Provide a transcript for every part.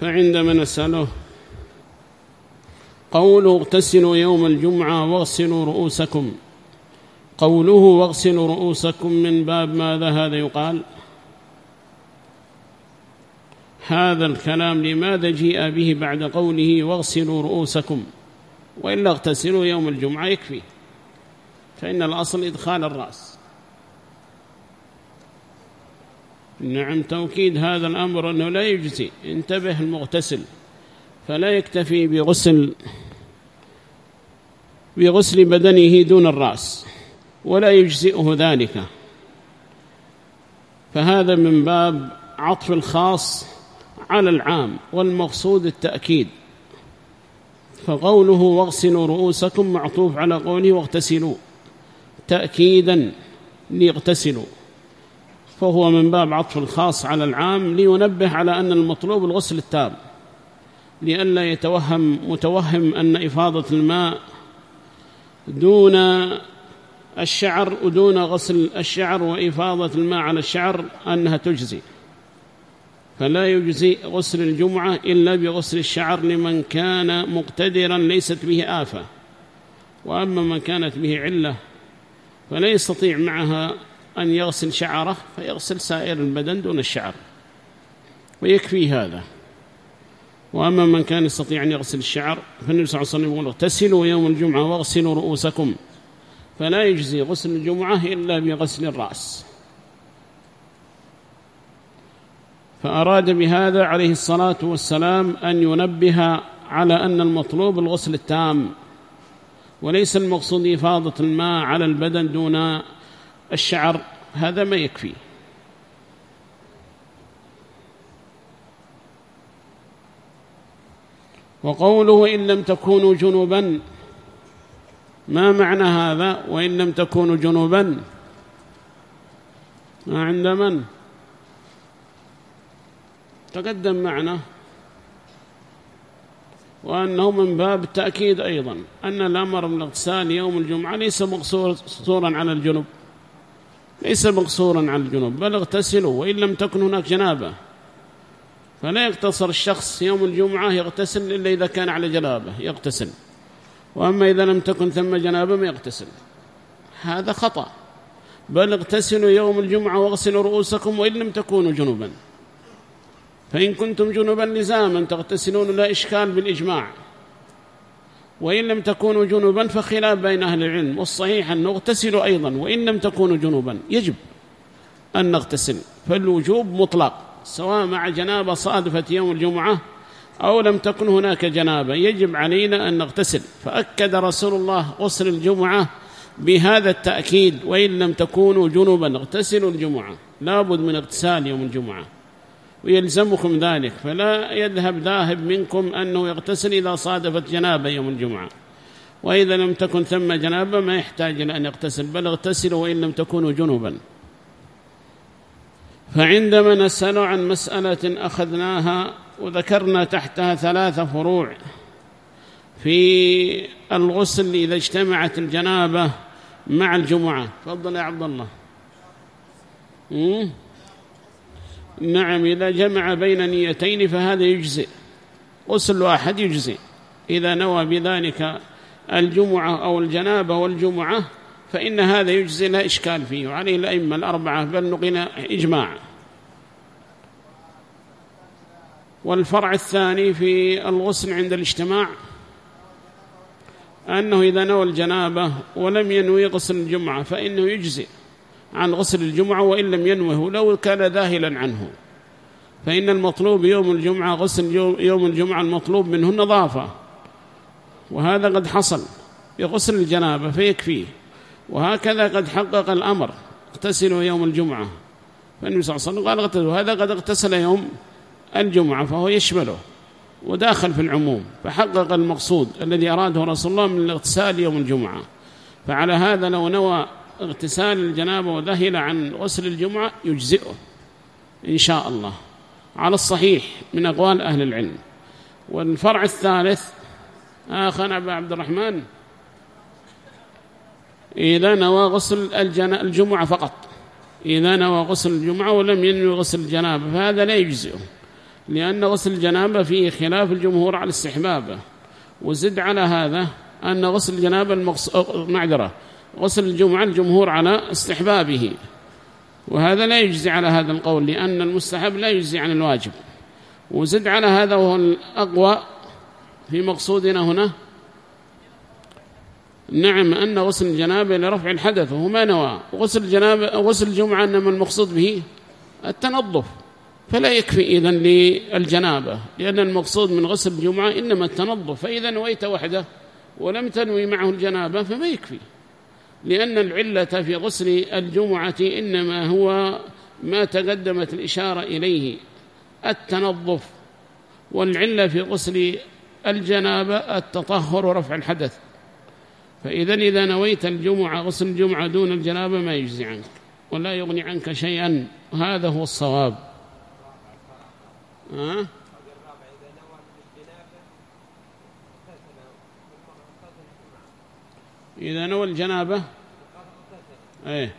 فعندما نسأله قوله اغتسلوا يوم الجمعة واغسلوا رؤوسكم. قوله واغسلوا رؤوسكم من باب ماذا هذا يقال؟ هذا الكلام لماذا جيء به بعد قوله واغسلوا رؤوسكم؟ وإلا اغتسلوا يوم الجمعة يكفي فإن الأصل إدخال الرأس. نعم توكيد هذا الأمر أنه لا يجزي. انتبه المغتسل. فلا يكتفي بغسل بغسل بدنه دون الرأس ولا يجزئه ذلك. فهذا من باب عطف الخاص على العام والمقصود التأكيد. فقوله واغسلوا رؤوسكم معطوف على قوله واغتسلوا. تأكيدا ليغتسلوا. فهو من باب عطف الخاص على العام لينبه على أن المطلوب الغسل التام لئلا يتوهم متوهم أن إفاضة الماء دون الشعر ودون غسل الشعر وإفاضة الماء على الشعر أنها تجزي. فلا يجزي غسل الجمعة إلا بغسل الشعر لمن كان مقتدرا ليست به آفة وأما من كانت به علة فلا يستطيع معها أن يغسل شعره فيغسل سائر البدن دون الشعر. ويكفي هذا. وأما من كان يستطيع أن يغسل الشعر فالنبي صلى الله عليه وسلم يقول اغتسلوا يوم الجمعة واغسلوا رؤوسكم. فلا يجزي غسل الجمعة إلا بغسل الرأس. فأراد بهذا عليه الصلاة والسلام أن ينبه على أن المطلوب الغسل التام وليس المقصود إفاضة الماء على البدن دون الشعر هذا ما يكفي. وقوله إن لم تكونوا جنوبا ما معنى هذا؟ وإن لم تكونوا جنوبا ما عند من؟ تقدم معنا وأنه من باب التأكيد أيضا أن الأمر من الاغتسال يوم الجمعة ليس مقصورا على الجنوب. ليس مقصورا على الجنوب بل اغتسلوا وإن لم تكن هناك جنابة. فلا يقتصر الشخص يوم الجمعة يغتسل إلا إذا كان على جنابة يغتسل. وأما إذا لم تكن ثم جنابة ما يغتسل. هذا خطأ. بل اغتسلوا يوم الجمعة واغسلوا رؤوسكم وإن لم تكونوا جنوبا. فإن كنتم جنوبا لزاما تغتسلون لا إشكال بالإجماع. وإن لم تكونوا جنوبا فخلاف بين أهل العلم والصحيح أن نغتسل أيضا وإن لم تكونوا جنوبا يجب أن نغتسل فالوجوب مطلق سواء مع جنابة صادفة يوم الجمعة أو لم تكن هناك جنابة. يجب علينا أن نغتسل. فأكد رسول الله غسل الجمعة بهذا التأكيد وإن لم تكونوا جنوبا اغتسلوا الجمعة. لابد من اغتسال يوم الجمعة. ويلزمكم ذلك فلا يذهب ذاهب منكم أنه يغتسل إذا صادفت جنابة يوم الجمعة. وإذا لم تكن ثم جنابة ما يحتاج إلى أن يغتسل بل اغتسلوا وإن لم تكونوا جنوبا فعندما نسأل عن مسألة أخذناها وذكرنا تحتها ثلاثة فروع. في الغسل إذا اجتمعت الجنابة مع الجمعة. تفضل يا عبد الله. نعم إذا جمع بين نيتين فهذا يجزئ غسل واحد يجزئ. إذا نوى بذلك الجمعة أو الجنابة والجمعة فإن هذا يجزي لا إشكال فيه وعليه الأئمة الأربعة بل نقنا إجماع. والفرع الثاني في الغسل عند الاجتماع أنه إذا نوى الجنابة ولم ينوي غسل الجمعة فإنه يجزئ. عن غسل الجمعة وإن لم ينوه لو كان ذاهلا عنه. فإن المطلوب يوم الجمعة غسل يوم الجمعة المطلوب منه النظافة. وهذا قد حصل بغسل الجنابة فيكفيه وهكذا قد حقق الأمر. اغتسلوا يوم الجمعة. فالنبي صلى الله عليه وسلم قال اغتسلوا. هذا قد اغتسل يوم الجمعة فهو يشمله وداخل في العموم. فحقق المقصود الذي أراده رسول الله من الاغتسال يوم الجمعة. فعلى هذا لو نوى اغتسال الجنابة وذهل عن غسل الجمعة يجزئه إن شاء الله. على الصحيح من أقوال أهل العلم. والفرع الثالث آخر أبا عبد الرحمن إذا نوى غسل الجمعة فقط. إذا نوى غسل الجمعة ولم ينوي غسل الجنابة فهذا لا يجزئه لأن غسل الجنابة فيه خلاف الجمهور على استحبابه وزد على هذا أن غسل الجنابة المقص... معذرة غسل الجمعة الجمهور على استحبابه. وهذا لا يجزي على هذا القول لأن المستحب لا يجزي عن الواجب. وزد على هذا وهو الأقوى في مقصودنا هنا. نعم أن غسل الجنابة لرفع الحدث وهو ما نوى. غسل الجنابة غسل الجمعة أنما المقصود به التنظف. فلا يكفي إذن للجنابة لأن المقصود من غسل الجمعة إنما التنظف. فإذا نويت وحده ولم تنوي معه الجنابة فما يكفي. لأن العلة في غسل الجمعة إنما هو ما تقدمت الإشارة إليه التنظف. والعلة في غسل الجنابة التطهر ورفع الحدث. فإذا إذا نويت الجمعة غسل الجمعة دون الجنابة ما يجزي عنك ولا يغني عنك شيئا. هذا هو الصواب. ها؟ إذا نوى الجنابة إيه.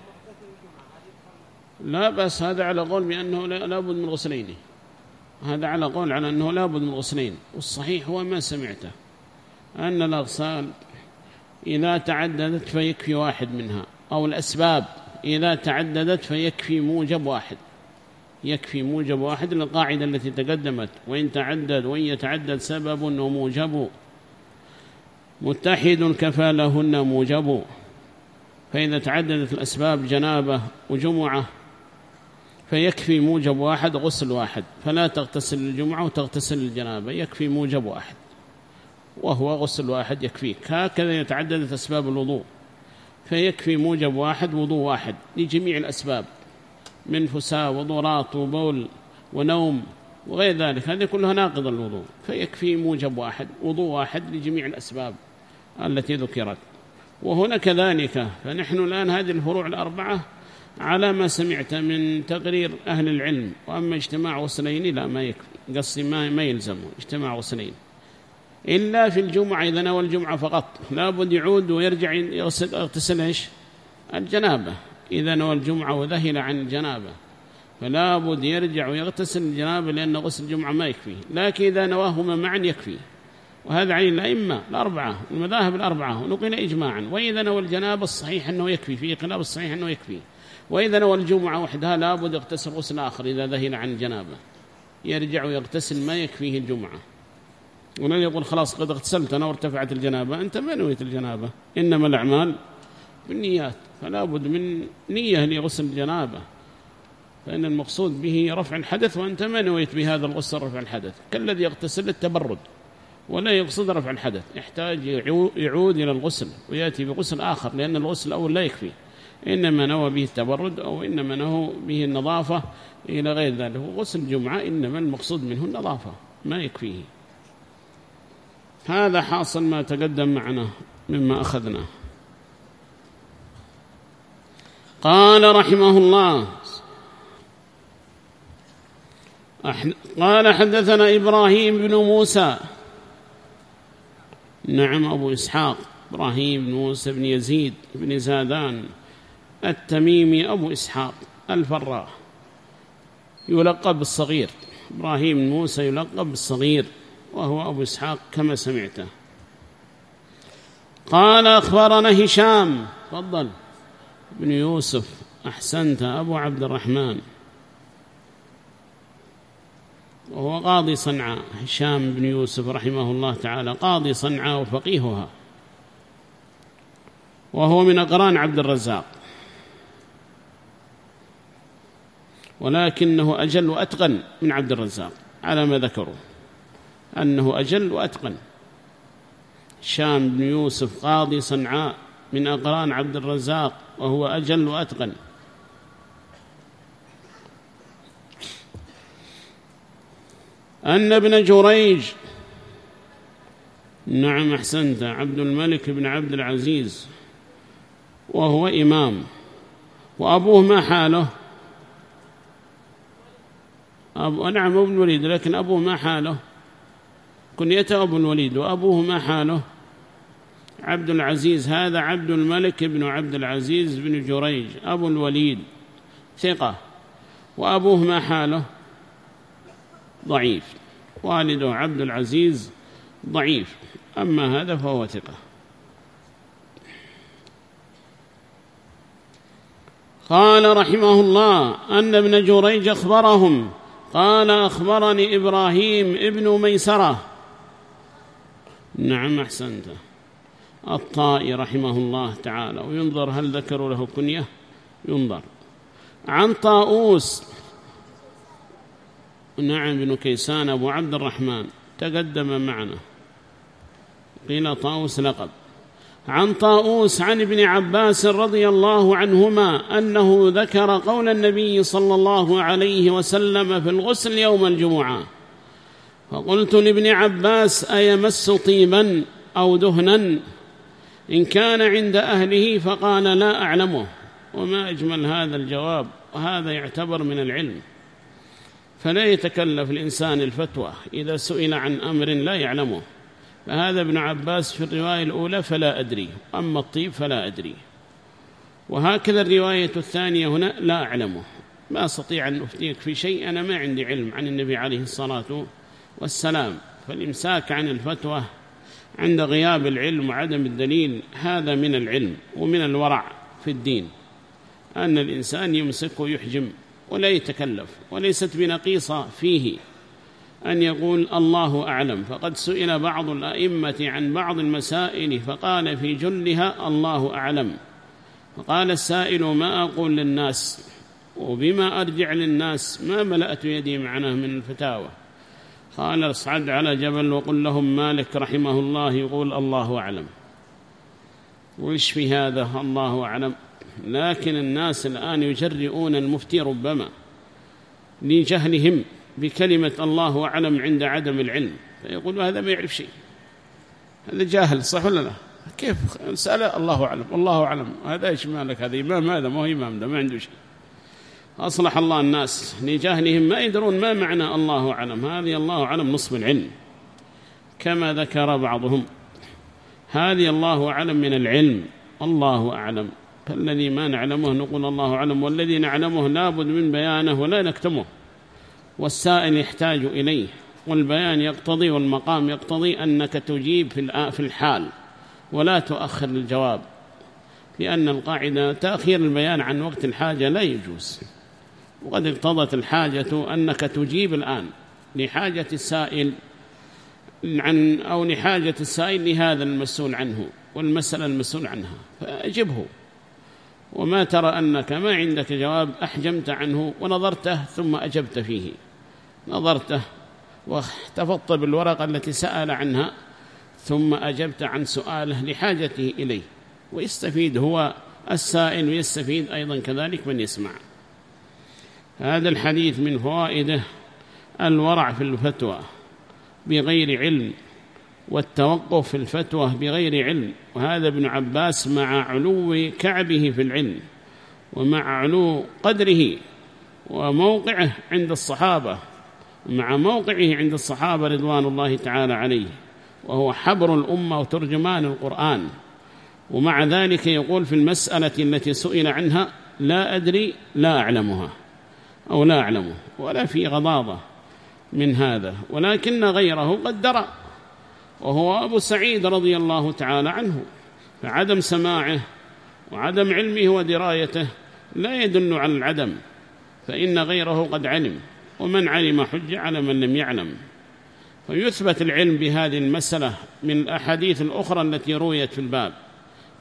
لا بس هذا على قول بأنه لابد من غسلين. هذا على قول على أنه لابد من غسلين. والصحيح هو ما سمعته أن الأغسال إذا تعددت فيكفي واحد منها أو الأسباب إذا تعددت فيكفي موجب واحد. يكفي موجب واحد للقاعدة التي تقدمت وإن تعدد وإن يتعدد سبب وموجب. متحد كفى لهن موجب. فإذا تعددت الأسباب جنابة وجمعة فيكفي موجب واحد غسل واحد. فلا تغتسل الجمعة وتغتسل الجنابة يكفي موجب واحد. وهو غسل واحد يكفيك. هكذا يتعددت أسباب الوضوء. فيكفي موجب واحد وضوء واحد لجميع الأسباب. من فساء وضورات وبول ونوم وغير ذلك هذه كلها ناقض الوضوء فيكفي موجب واحد وضوء واحد لجميع الأسباب. التي ذكرت. وهنا كذلك فنحن الآن هذه الفروع الأربعة على ما سمعت من تقرير أهل العلم. وأما اجتماع غسلين لا ما يكفي قصي ما, ما يلزم اجتماع غسلين. إلا في الجمعة إذا نوى الجمعة فقط. لابد يعود ويرجع يغتسل إيش؟ الجنابة. إذا نوى الجمعة وذهل عن الجنابة. فلا بد يرجع ويغتسل الجنابة لأن غسل الجمعة ما يكفي لكن إذا نواهما معا يكفي. وهذا عين الأئمة الأربعة المذاهب الأربعة ونقل إجماعا. وإذا نوى الجنابة الصحيح أنه يكفي في قلاب الصحيح أنه يكفي. وإذا نوى الجمعة وحدها لا بد يغتسل غسل آخر إذا ذهل عن الجنابة يرجع ويغتسل ما يكفيه الجمعة. ولن يقول خلاص قد اغتسلت أنا وارتفعت الجنابة أنت ما نويت الجنابة. إنما الأعمال بالنيات فلا بد من نية لغسل الجنابة فإن المقصود به رفع الحدث وأنت ما نويت بهذا الغسل رفع الحدث. كالذي يغتسل التبرد ولا يقصد رفع الحدث. يحتاج يعود إلى الغسل ويأتي بغسل آخر لأن الغسل الأول لا يكفي. إنما نوى به التبرد أو إنما نوى به النظافة إلى غير ذلك. غسل الجمعة إنما المقصود منه النظافة ما يكفيه. هذا حاصل ما تقدم معنا مما أخذناه قال رحمه الله قال حدثنا إبراهيم بن موسى نعم أبو إسحاق إبراهيم بن موسى بن يزيد بن زادان التميمي أبو إسحاق الفراء يلقب بالصغير إبراهيم بن موسى يلقب بالصغير وهو أبو إسحاق كما سمعته. قال أخبرنا هشام تفضل. بن يوسف أحسنت أبو عبد الرحمن. وهو قاضي صنعاء. هشام بن يوسف رحمه الله تعالى قاضي صنعاء وفقيهها. وهو من أقران عبد الرزاق. ولكنه أجل وأتقن من عبد الرزاق. على ما ذكروا. أنه أجل وأتقن. هشام بن يوسف قاضي صنعاء من أقران عبد الرزاق. وهو أجل وأتقن. أن ابن جريج. نعم أحسنت. عبد الملك بن عبد العزيز. وهو إمام. وأبوه ما حاله؟ أبو نعم ابن الوليد لكن أبوه ما حاله؟ كنيته أبو الوليد. وأبوه ما حاله؟ عبد العزيز. هذا عبد الملك بن عبد العزيز بن جريج. أبو الوليد. ثقة. وأبوه ما حاله؟ ضعيف. والده عبد العزيز ضعيف. أما هذا فهو ثقة. قال رحمه الله أن ابن جريج أخبرهم. قال أخبرني إبراهيم ابن ميسرة. نعم أحسنت. الطائي رحمه الله تعالى. وينظر هل ذكروا له كنية؟ ينظر. عن طاؤوس نعم بن كيسان أبو عبد الرحمن. تقدم معنا. قيل طاؤوس لقب. عن طاؤوس عن ابن عباس رضي الله عنهما أنه ذكر قول النبي صلى الله عليه وسلم في الغسل يوم الجمعة. فقلت لابن عباس أيمس طيبا أو دهنا؟ إن كان عند أهله فقال لا أعلمه. وما أجمل هذا الجواب. وهذا يعتبر من العلم. فلا يتكلف الإنسان الفتوى إذا سئل عن أمر لا يعلمه. فهذا ابن عباس في الرواية الأولى فلا أدري أما الطيب فلا أدري. وهكذا الرواية الثانية هنا لا أعلمه. ما أستطيع أن أفتيك في شيء أنا ما عندي علم عن النبي عليه الصلاة والسلام. فالإمساك عن الفتوى عند غياب العلم وعدم الدليل هذا من العلم ومن الورع في الدين. أن الإنسان يمسك ويحجم. ولا يتكلف وليست بنقيصة فيه أن يقول الله أعلم. فقد سئل بعض الأئمة عن بعض المسائل فقال في جلها الله أعلم. فقال السائل ما أقول للناس وبما أرجع للناس ما ملأت يدي معناه من الفتاوى قال اصعد على جبل وقل لهم مالك رحمه الله يقول الله أعلم. وإيش في هذا الله أعلم؟ لكن الناس الآن يجرئون المفتي ربما لجهلهم بكلمة الله أعلم عند عدم العلم. فيقول هذا ما يعرف شيء. هذا جاهل صح ولا لا؟ كيف سأل الله أعلم؟ الله أعلم. هذا إيش مالك؟ هذا إمام هذا ما هو إمام ده ما عنده شيء. أصلح الله الناس لجهلهم ما يدرون ما معنى الله أعلم. هذه الله أعلم نصف العلم. كما ذكر بعضهم هذه الله أعلم من العلم. الله أعلم. فالذي ما نعلمه نقول الله أعلم والذي نعلمه لابد من بيانه ولا نكتمه. والسائل يحتاج إليه والبيان يقتضي والمقام يقتضي أنك تجيب في الحال ولا تؤخر الجواب لأن القاعدة تأخير البيان عن وقت الحاجة لا يجوز. وقد اقتضت الحاجة أنك تجيب الآن لحاجة السائل عن أو لحاجة السائل لهذا المسؤول عنه والمسألة المسؤول عنها فأجبه. وما ترى أنك ما عندك جواب أحجمت عنه ونظرته ثم أجبت فيه. نظرته واحتفظت بالورقة التي سأل عنها ثم أجبت عن سؤاله لحاجته إليه. ويستفيد هو السائل ويستفيد أيضا كذلك من يسمع. هذا الحديث من فوائده الورع في الفتوى بغير علم. والتوقف في الفتوى بغير علم. وهذا ابن عباس مع علو كعبه في العلم ومع علو قدره وموقعه عند الصحابة مع موقعه عند الصحابة رضوان الله تعالى عليه. وهو حبر الأمة وترجمان القرآن. ومع ذلك يقول في المسألة التي سئل عنها لا أدري لا أعلمها. أو لا أعلمه. ولا في غضاضة من هذا. ولكن غيره قد درى وهو أبو سعيد رضي الله تعالى عنه. فعدم سماعه وعدم علمه ودرايته لا يدل على العدم فإن غيره قد علم ومن علم حج على من لم يعلم. فيثبت العلم بهذه المسألة من الأحاديث الأخرى التي رويت في الباب.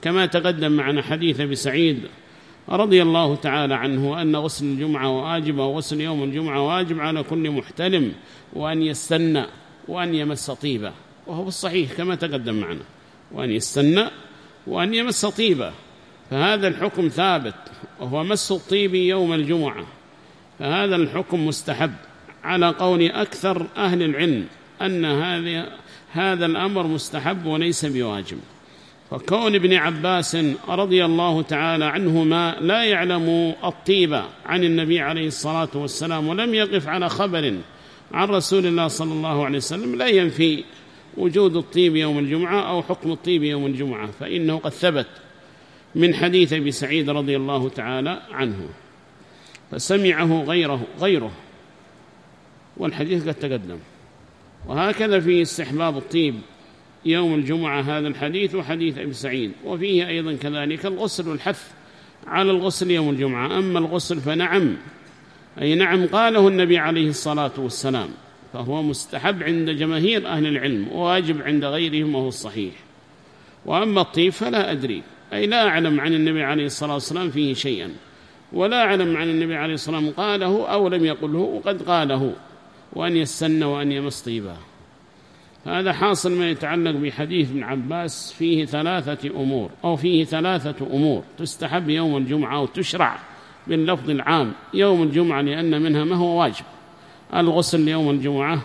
كما تقدم معنا حديث بسعيد رضي الله تعالى عنه أن غسل الجمعة واجب وغسل يوم الجمعة واجب على كل محتلم وأن يستنى وأن يمس طيبة. وهو الصحيح كما تقدم معنا. وأن يستنى وأن يمس طيبة. فهذا الحكم ثابت. وهو مس الطيب يوم الجمعة. فهذا الحكم مستحب. على قول أكثر أهل العلم أن هذا هذا الأمر مستحب وليس بواجب. فكون ابن عباس رضي الله تعالى عنهما لا يعلم الطيب عن النبي عليه الصلاة والسلام ولم يقف على خبر عن رسول الله صلى الله عليه وسلم لا ينفي وجود الطيب يوم الجمعة أو حكم الطيب يوم الجمعة فإنه قد ثبت من حديث أبي سعيد رضي الله تعالى عنه. فسمعه غيره غيره. والحديث قد تقدم. وهكذا في استحباب الطيب يوم الجمعة هذا الحديث وحديث أبي سعيد. وفيه أيضا كذلك الغسل والحث على الغسل يوم الجمعة. أما الغسل فنعم أي نعم قاله النبي عليه الصلاة والسلام. فهو مستحب عند جماهير أهل العلم وواجب عند غيرهم وهو الصحيح. وأما الطيب فلا أدري. أي لا أعلم عن النبي عليه الصلاة والسلام فيه شيئا. ولا أعلم عن النبي عليه الصلاة والسلام قاله أو لم يقله وقد قاله. وأن يستن وأن يمس طيبا. هذا حاصل ما يتعلق بحديث ابن عباس فيه ثلاثة أمور أو فيه ثلاثة أمور تستحب يوم الجمعة وتشرع باللفظ العام يوم الجمعة لأن منها ما هو واجب. الغسل يوم الجمعة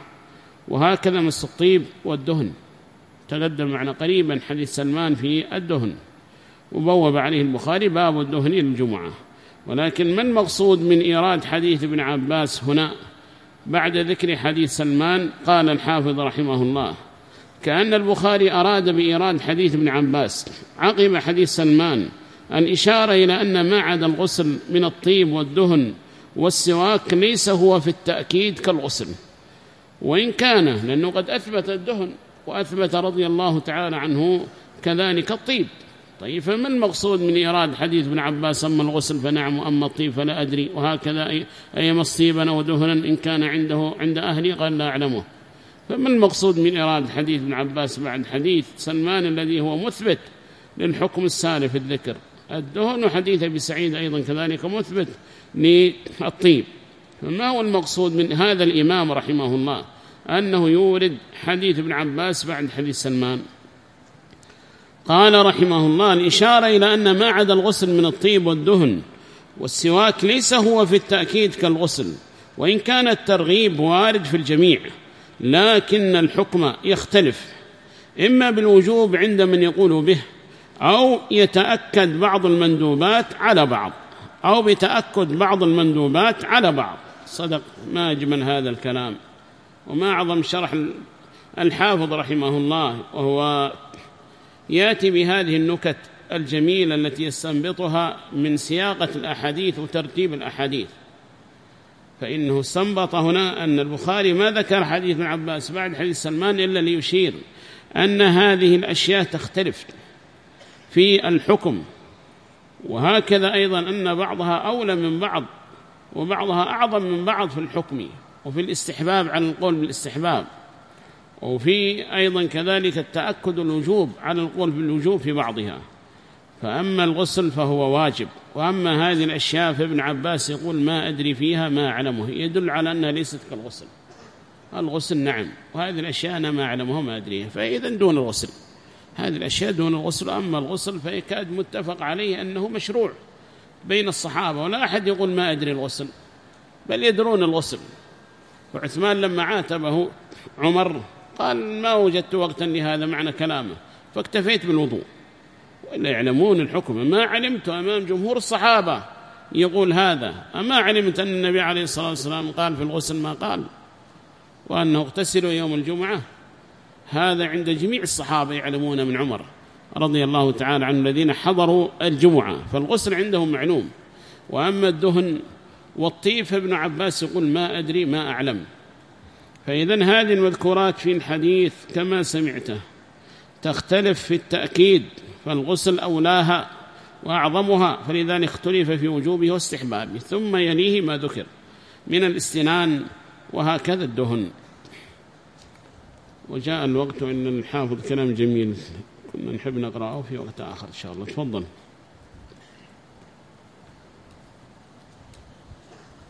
وهكذا مس الطيب والدهن. تقدم معنا قريبا حديث سلمان في الدهن وبوب عليه البخاري باب الدهن للجمعة ولكن ما المقصود من إيراد حديث ابن عباس هنا؟ بعد ذكر حديث سلمان قال الحافظ رحمه الله كأن البخاري أراد بإيراد حديث ابن عباس عقب حديث سلمان الإشارة إلى أن ما عدا الغسل من الطيب والدهن والسواك ليس هو في التأكيد كالغسل. وإن كان لأنه قد أثبت الدهن وأثبت رضي الله تعالى عنه كذلك الطيب. طيب فما المقصود من إيراد حديث ابن عباس؟ أما الغسل فنعم وأما الطيب فلا أدري. وهكذا أي, مصيبا ودهنا إن كان عنده عند أهلي قال لا أعلمه. فما المقصود من إيراد حديث ابن عباس بعد حديث سلمان الذي هو مثبت للحكم السالف الذكر؟ الدهن وحديث أبي سعيد أيضا كذلك مثبت. للطيب. فما هو المقصود من هذا الإمام رحمه الله؟ أنه يورد حديث ابن عباس بعد حديث سلمان. قال رحمه الله الإشارة إلى أن ما عدا الغسل من الطيب والدهن والسواك ليس هو في التأكيد كالغسل وإن كان الترغيب وارد في الجميع لكن الحكم يختلف. إما بالوجوب عند من يقول به أو يتأكد بعض المندوبات على بعض. أو بتأكد بعض المندوبات على بعض. صدق ما أجمل هذا الكلام. وما أعظم شرح الحافظ رحمه الله وهو يأتي بهذه النكت الجميلة التي يستنبطها من سياقة الأحاديث وترتيب الأحاديث. فإنه استنبط هنا أن البخاري ما ذكر حديث ابن عباس بعد حديث سلمان إلا ليشير أن هذه الأشياء تختلف في الحكم. وهكذا أيضا أن بعضها أولى من بعض وبعضها أعظم من بعض في الحكم وفي الاستحباب على القول بالاستحباب وفي أيضا كذلك التأكد الوجوب على القول بالوجوب في بعضها فأما الغسل فهو واجب وأما هذه الأشياء فابن عباس يقول ما أدري فيها ما أعلمه يدل على أنها ليست كالغسل الغسل نعم وهذه الأشياء أنا ما أعلمها ما أدريها فإذا دون الغسل هذه الأشياء دون الغسل أما الغسل فيكاد متفق عليه أنه مشروع بين الصحابة ولا أحد يقول ما أدري الغسل بل يدرون الغسل. وعثمان لما عاتبه عمر قال ما وجدت وقتا لهذا معنى كلامه فاكتفيت بالوضوء. وإلا يعلمون الحكم. ما علمت أمام جمهور الصحابة يقول هذا. أما علمت أن النبي عليه الصلاة والسلام قال في الغسل ما قال؟ وأنه اغتسلوا يوم الجمعة هذا عند جميع الصحابة يعلمون من عمر رضي الله تعالى عن الذين حضروا الجمعة فالغسل عندهم معلوم. وأما الدهن والطيب فابن عباس يقول ما أدري ما أعلم. فإذا هذه المذكورات في الحديث كما سمعته تختلف في التأكيد فالغسل أولاها وأعظمها فلذلك اختلف في وجوبه واستحبابه ثم يليه ما ذكر من الاستنان وهكذا الدهن. وجاء الوقت إن الحافظ كلام جميل. كنا نحب نقرأه في وقت آخر إن شاء الله. تفضل.